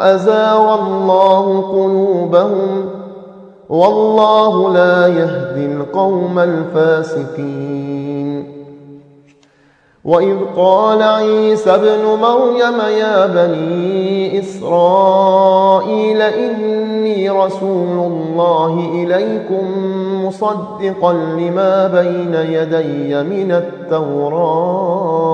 أزاغ الله قلوبهم والله لا يهدي القوم الفاسقين. وإذ قال عيسى ابن مريم يا بني إسرائيل إني رسول الله إليكم مصدقا لما بين يدي من التوراة.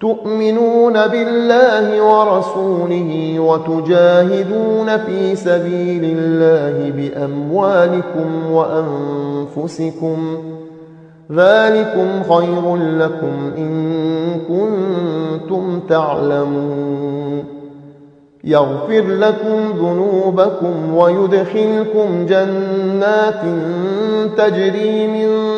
تؤمنون بالله ورسوله وتجاهدون في سبيل الله بأموالكم وأنفسكم ذلكم خير لكم إن كنتم تعلمون يغفر لكم ذنوبكم ويدخلكم جنات تجري من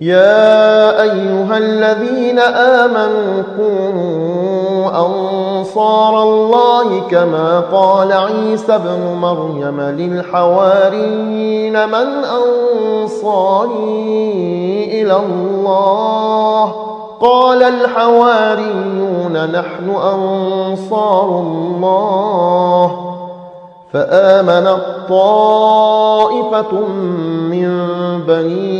يا أيها الذين آمنوا كونوا أنصار الله كما قال عيسى ابن مريم للحواريين من أنصاري إلى الله قال الحواريون نحن أنصار الله فآمنت طائفة من بني